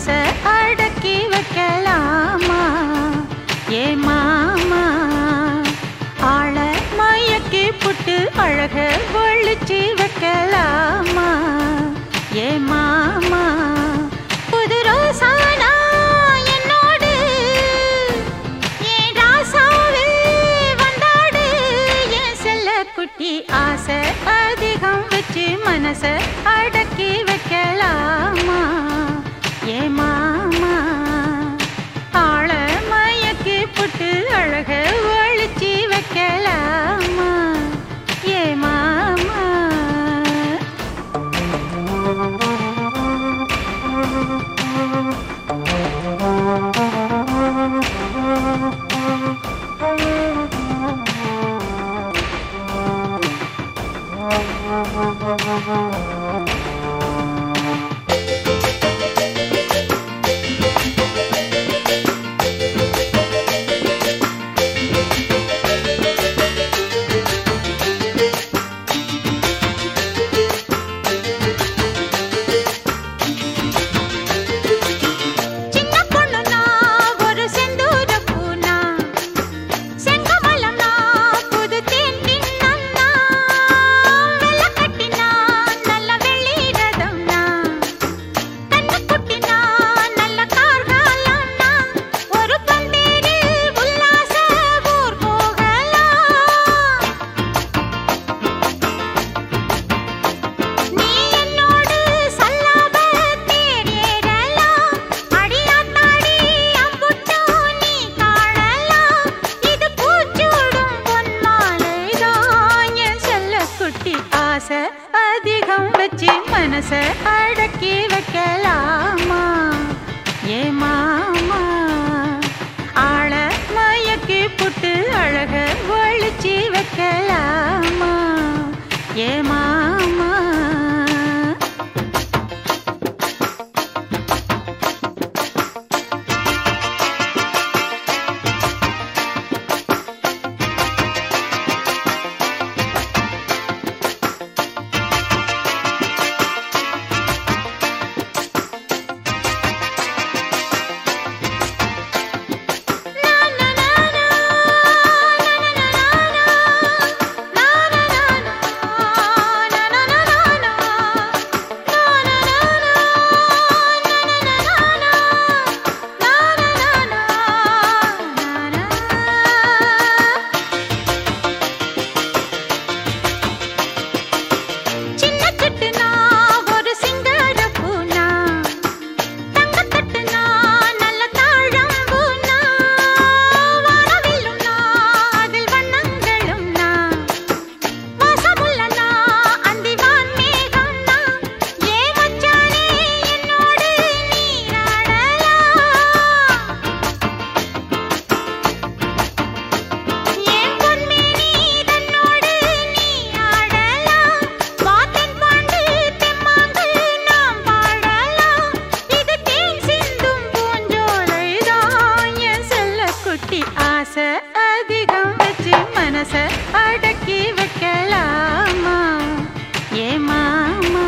மனச அடக்கி வைக்கலாமா? ஏ மாமா ஆள மயக்கி புட்டு அழக Oh. பச அதிகம் வச்சு மனச அடக்கி வைக்கலாமா? ஏ மாமா ஆள மயக்கி புட்டு அழக ஒழிச்சு வைக்கலாமா? ஏமா விழிகம் வச்சு மனச அடக்கி வைக்கலாமா? ஏ மாமா?